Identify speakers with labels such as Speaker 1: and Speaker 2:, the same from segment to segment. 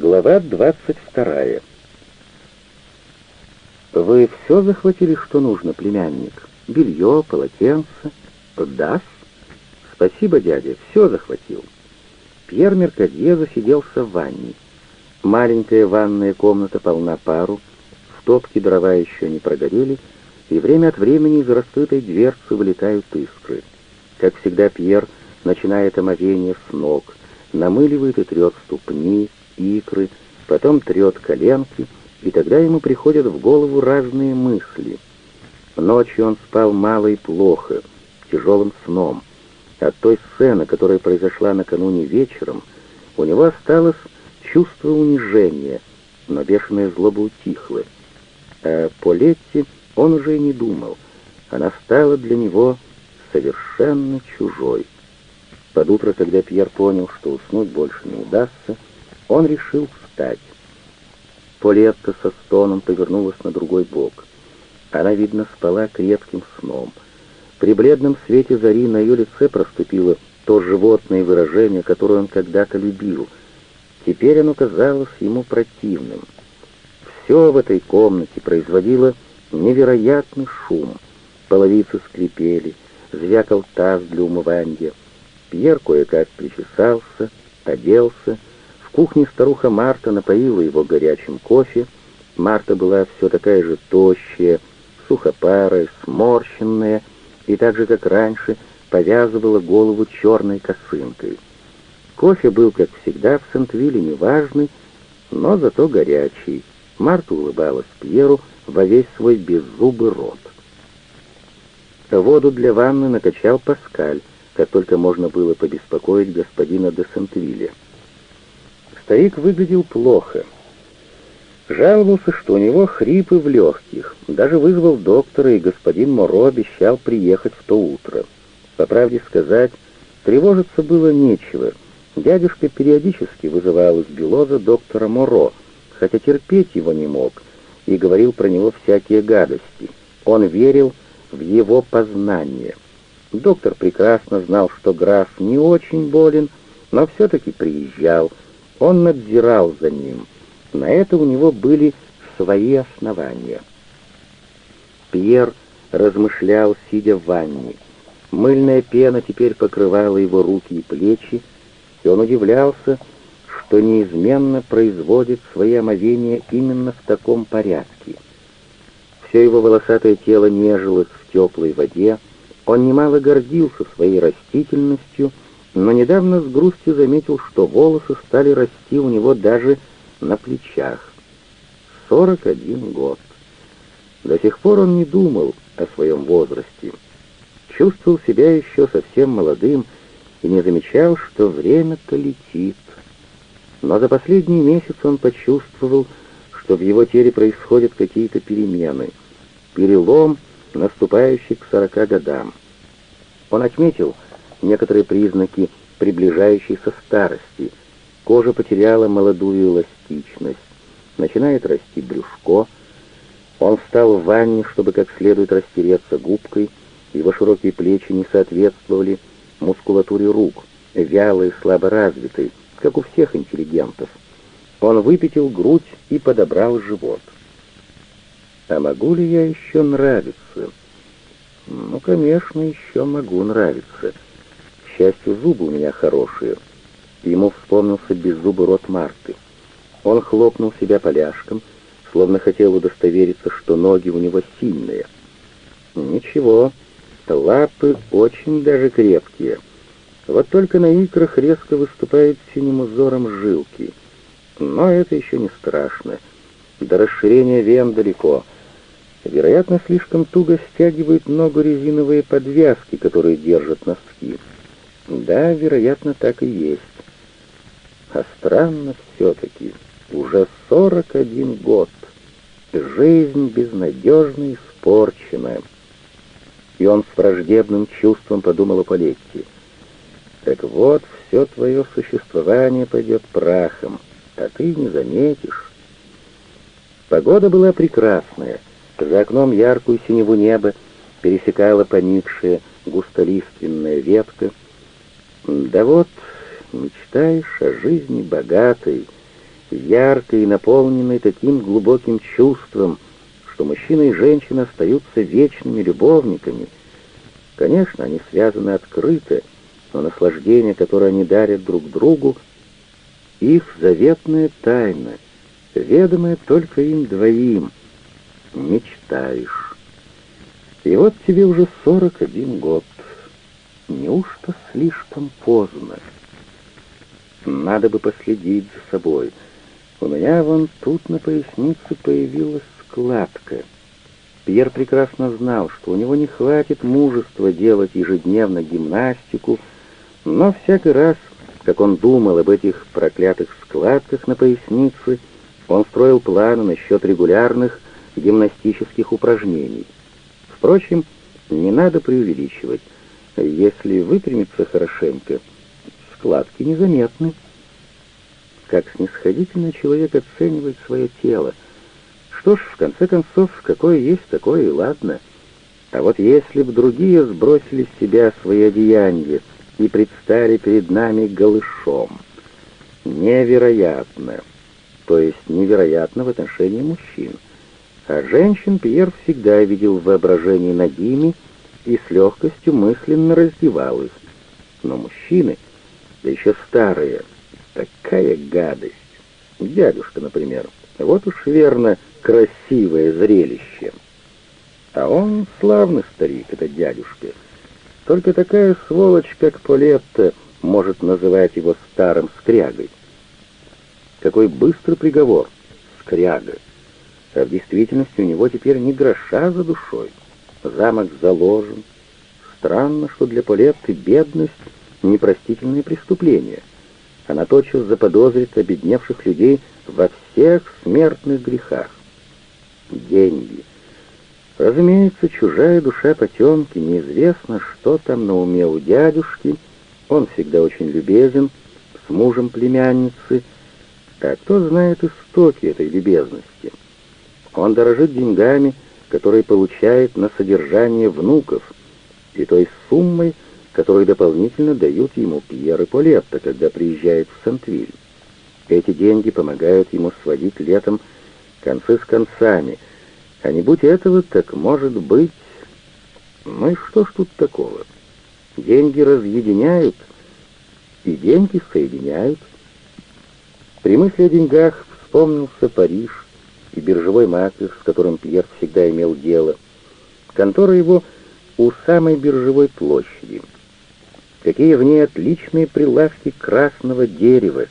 Speaker 1: Глава 22. «Вы все захватили, что нужно, племянник? Белье, полотенце? Да. Спасибо, дядя, все захватил». Пьер Меркадье засиделся в ванне. Маленькая ванная комната полна пару, в топке дрова еще не прогорели, и время от времени из раскрытой дверцы вылетают искры. Как всегда, Пьер начинает омовение с ног, намыливает и трет ступни, икры, потом трет коленки, и тогда ему приходят в голову разные мысли. Ночью он спал мало и плохо, тяжелым сном. От той сцены, которая произошла накануне вечером, у него осталось чувство унижения, но бешеная злоба утихла. А по Летти он уже и не думал. Она стала для него совершенно чужой. Под утро, когда Пьер понял, что уснуть больше не удастся, он решил встать. Полетка со стоном повернулась на другой бок. Она, видно, спала крепким сном. При бледном свете зари на ее лице проступило то животное выражение, которое он когда-то любил. Теперь оно казалось ему противным. Все в этой комнате производило невероятный шум. Половицы скрипели, звякал таз для умывания. Пьер кое-как причесался, оделся, в кухне старуха Марта напоила его горячим кофе. Марта была все такая же тощая, сухопарая, сморщенная, и так же, как раньше, повязывала голову черной косынкой. Кофе был, как всегда, в Сент-Вилле неважный, но зато горячий. Марта улыбалась Пьеру во весь свой беззубый рот. Воду для ванны накачал Паскаль, как только можно было побеспокоить господина де Сентвилля. Старик выглядел плохо. Жаловался, что у него хрипы в легких. Даже вызвал доктора, и господин Моро обещал приехать в то утро. По правде сказать, тревожиться было нечего. Дядюшка периодически вызывал из Белоза доктора Моро, хотя терпеть его не мог, и говорил про него всякие гадости. Он верил в его познание. Доктор прекрасно знал, что граф не очень болен, но все-таки приезжал, он надзирал за ним. На это у него были свои основания. Пьер размышлял, сидя в ванне. Мыльная пена теперь покрывала его руки и плечи, и он удивлялся, что неизменно производит свои омовения именно в таком порядке. Все его волосатое тело нежилось в теплой воде, он немало гордился своей растительностью, но недавно с грустью заметил, что волосы стали расти у него даже на плечах. Сорок один год. До сих пор он не думал о своем возрасте. Чувствовал себя еще совсем молодым и не замечал, что время-то летит. Но за последний месяц он почувствовал, что в его теле происходят какие-то перемены. Перелом, наступающий к сорока годам. Он отметил, некоторые признаки приближающейся старости. Кожа потеряла молодую эластичность, начинает расти брюшко. Он встал в ванне, чтобы как следует растереться губкой, его широкие плечи не соответствовали мускулатуре рук, вялые, слабо развитые, как у всех интеллигентов. Он выпятил грудь и подобрал живот. «А могу ли я еще нравиться?» «Ну, конечно, еще могу нравиться» счастью, зубы у меня хорошие». Ему вспомнился беззубый рот Марты. Он хлопнул себя поляшком, словно хотел удостовериться, что ноги у него сильные. «Ничего, лапы очень даже крепкие. Вот только на икрах резко выступают синим узором жилки. Но это еще не страшно. До расширения вен далеко». Вероятно, слишком туго стягивают ногу резиновые подвязки, которые держат носки. Да, вероятно, так и есть. А странно все-таки. Уже сорок один год. Жизнь безнадежно испорчена. И он с враждебным чувством подумал о Полетти. Так вот, все твое существование пойдет прахом, а ты не заметишь. Погода была прекрасная. За окном яркую синеву неба пересекала поникшая густолиственная ветка, да вот, мечтаешь о жизни богатой, яркой и наполненной таким глубоким чувством, что мужчина и женщина остаются вечными любовниками. Конечно, они связаны открыто, но наслаждение, которое они дарят друг другу, их заветная тайна, ведомая только им двоим. Мечтаешь. И вот тебе уже сорок один год. Неужто слишком поздно? Надо бы последить за собой. У меня вон тут на пояснице появилась складка. Пьер прекрасно знал, что у него не хватит мужества делать ежедневно гимнастику, но всякий раз, как он думал об этих проклятых складках на пояснице, он строил планы насчет регулярных гимнастических упражнений. Впрочем, не надо преувеличивать. Если выпрямиться хорошенько, складки незаметны. Как снисходительно человек оценивает свое тело. Что ж, в конце концов, какое есть, такое и ладно. А вот если б другие сбросили с себя свои одеяния и предстали перед нами голышом. Невероятно. То есть невероятно в отношении мужчин. А женщин Пьер всегда видел в воображении нагими и с легкостью мысленно раздевал их. Но мужчины, да еще старые, такая гадость. Дядюшка, например, вот уж верно красивое зрелище. А он славный старик, этот дядюшка. Только такая сволочь, как Полетта, может называть его старым скрягой. Какой быстрый приговор. Скряга. А в действительности у него теперь ни гроша за душой. Замок заложен. Странно, что для Полетты бедность — непростительное преступление. Она тотчас заподозрит обедневших людей во всех смертных грехах. Деньги — Разумеется, чужая душа потемки, неизвестно, что там на уме у дядюшки, он всегда очень любезен, с мужем племянницы, а кто знает истоки этой любезности? Он дорожит деньгами, которые получает на содержание внуков, и той суммой, которую дополнительно дают ему Пьер и Полетто, когда приезжает в Сент-Виль. Эти деньги помогают ему сводить летом концы с концами — а не будь этого, так может быть... Ну и что ж тут такого? Деньги разъединяют, и деньги соединяют. При мысли о деньгах вспомнился Париж биржевой маклер, с которым Пьер всегда имел дело. Контора его у самой биржевой площади. Какие в ней отличные прилавки красного дерева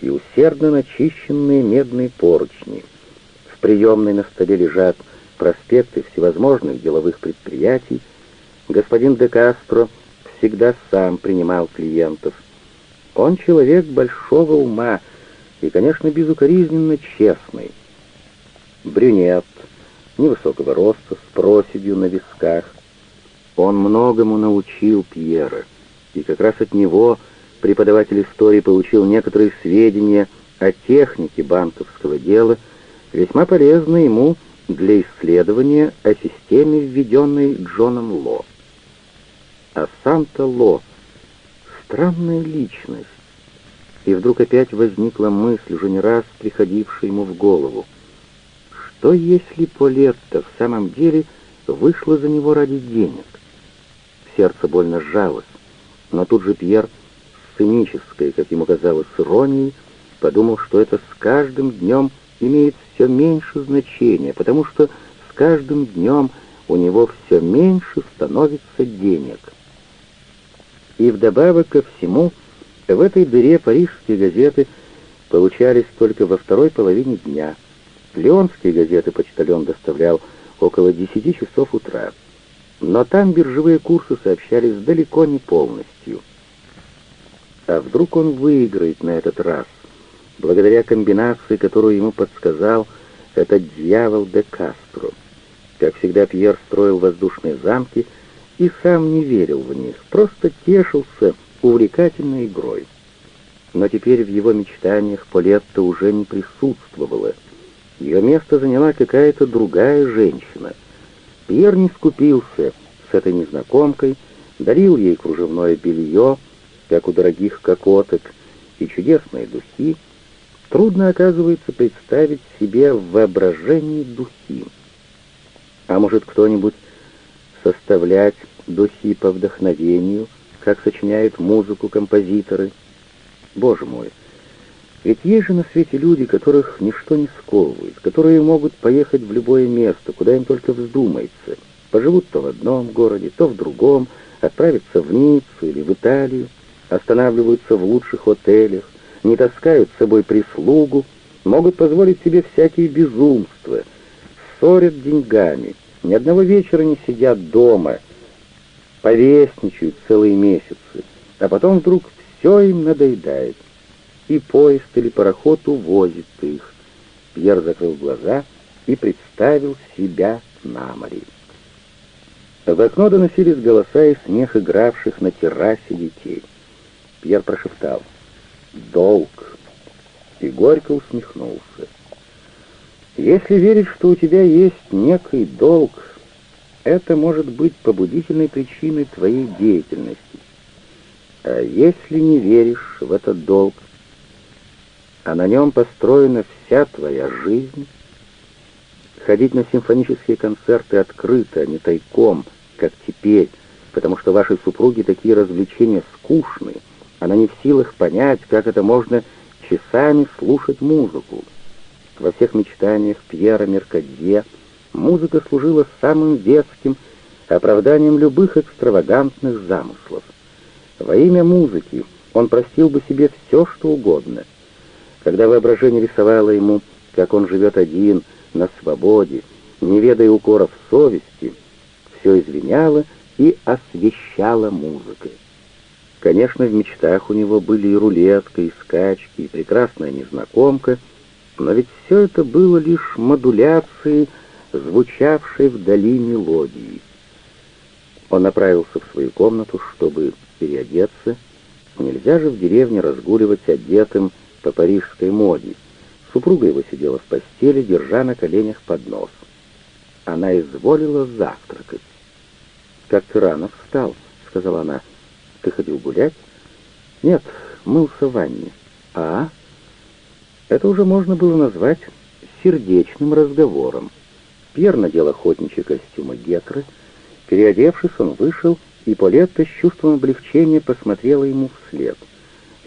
Speaker 1: и усердно начищенные медные поручни — в приемной на столе лежат проспекты всевозможных деловых предприятий. Господин де Кастро всегда сам принимал клиентов. Он человек большого ума и, конечно, безукоризненно честный. Брюнет, невысокого роста, с проседью на висках. Он многому научил Пьера, и как раз от него преподаватель истории получил некоторые сведения о технике банковского дела — весьма полезно ему для исследования о системе, введенной Джоном Ло. А сам-то Ло — странная личность. И вдруг опять возникла мысль, уже не раз приходившая ему в голову. Что если Полетта в самом деле вышла за него ради денег? Сердце больно сжалось, но тут же Пьер с цинической, как ему казалось, иронией подумал, что это с каждым днем имеет все меньше значения, потому что с каждым днем у него все меньше становится денег. И вдобавок ко всему, в этой дыре парижские газеты получались только во второй половине дня. Леонские газеты почтальон доставлял около 10 часов утра. Но там биржевые курсы сообщались далеко не полностью. А вдруг он выиграет на этот раз? благодаря комбинации, которую ему подсказал этот дьявол де Кастро. Как всегда, Пьер строил воздушные замки и сам не верил в них, просто тешился увлекательной игрой. Но теперь в его мечтаниях Полетта уже не присутствовала. Ее место заняла какая-то другая женщина. Пьер не скупился с этой незнакомкой, дарил ей кружевное белье, как у дорогих кокоток, и чудесные духи, Трудно, оказывается, представить себе в воображении духи. А может кто-нибудь составлять духи по вдохновению, как сочиняют музыку композиторы? Боже мой! Ведь есть же на свете люди, которых ничто не сковывает, которые могут поехать в любое место, куда им только вздумается, поживут то в одном городе, то в другом, отправятся в Ниццу или в Италию, останавливаются в лучших отелях, не таскают с собой прислугу, могут позволить себе всякие безумства, ссорят деньгами, ни одного вечера не сидят дома, повестничают целые месяцы, а потом вдруг все им надоедает, и поезд или пароход увозит их. Пьер закрыл глаза и представил себя на море. В окно доносились голоса и смех игравших на террасе детей. Пьер прошептал — долг. И горько усмехнулся. Если верить, что у тебя есть некий долг, это может быть побудительной причиной твоей деятельности. А если не веришь в этот долг, а на нем построена вся твоя жизнь, ходить на симфонические концерты открыто, а не тайком, как теперь, потому что ваши супруги такие развлечения скучные, она не в силах понять, как это можно часами слушать музыку. Во всех мечтаниях Пьера Меркадье музыка служила самым детским оправданием любых экстравагантных замыслов. Во имя музыки он простил бы себе все, что угодно. Когда воображение рисовало ему, как он живет один, на свободе, не ведая укоров совести, все извиняло и освещало музыкой. Конечно, в мечтах у него были и рулетка, и скачки, и прекрасная незнакомка, но ведь все это было лишь модуляцией, звучавшей вдали мелодии. Он направился в свою комнату, чтобы переодеться. Нельзя же в деревне разгуливать одетым по парижской моде. Супруга его сидела в постели, держа на коленях поднос. Она изволила завтракать. «Как ты рано встал», — сказала она, — ты ходил гулять? Нет, мылся в ванне. А? Это уже можно было назвать сердечным разговором. Пьер надел охотничий костюм Гетры. Переодевшись, он вышел, и Полетта с чувством облегчения посмотрела ему вслед.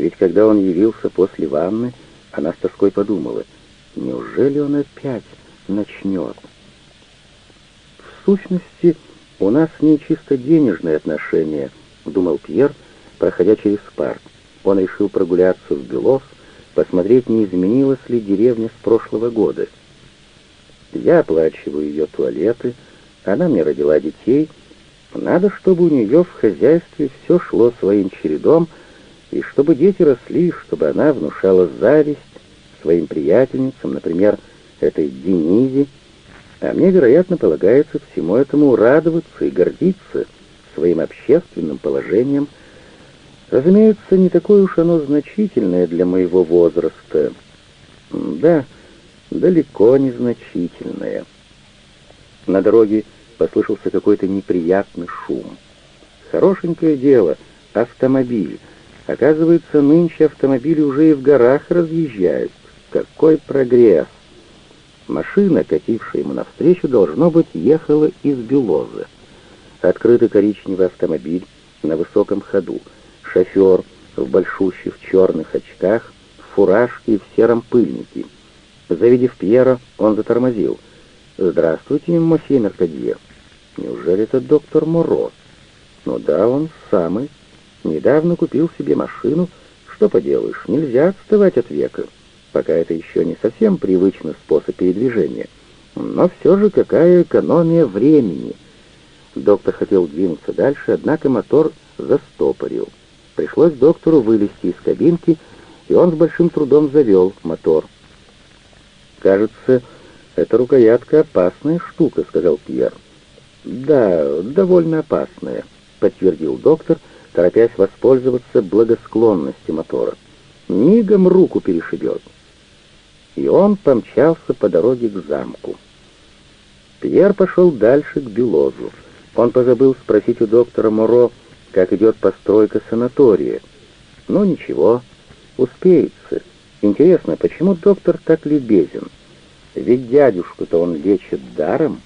Speaker 1: Ведь когда он явился после ванны, она с тоской подумала, неужели он опять начнет? В сущности, у нас с ней чисто денежные отношения —— думал Пьер, проходя через парк. Он решил прогуляться в Белов, посмотреть, не изменилась ли деревня с прошлого года. Я оплачиваю ее туалеты, она мне родила детей. Надо, чтобы у нее в хозяйстве все шло своим чередом, и чтобы дети росли, чтобы она внушала зависть своим приятельницам, например, этой Денизе, а мне, вероятно, полагается всему этому радоваться и гордиться — своим общественным положением. Разумеется, не такое уж оно значительное для моего возраста. Да, далеко не значительное. На дороге послышался какой-то неприятный шум. Хорошенькое дело, автомобиль. Оказывается, нынче автомобили уже и в горах разъезжают. Какой прогресс! Машина, катившая ему навстречу, должно быть, ехала из Белоза. Открытый коричневый автомобиль на высоком ходу. Шофер в большущих черных очках, в фуражке и в сером пыльнике. Завидев Пьера, он затормозил. «Здравствуйте, мосье Меркадье. Неужели это доктор Моро?» «Ну да, он самый. Недавно купил себе машину. Что поделаешь, нельзя отставать от века. Пока это еще не совсем привычный способ передвижения. Но все же какая экономия времени!» Доктор хотел двинуться дальше, однако мотор застопорил. Пришлось доктору вылезти из кабинки, и он с большим трудом завел мотор. «Кажется, эта рукоятка опасная штука», — сказал Пьер. «Да, довольно опасная», — подтвердил доктор, торопясь воспользоваться благосклонностью мотора. «Мигом руку перешибет». И он помчался по дороге к замку. Пьер пошел дальше к Белозу. Он позабыл спросить у доктора Моро, как идет постройка санатория. Но ничего, успеется. Интересно, почему доктор так любезен? Ведь дядюшку-то он лечит даром.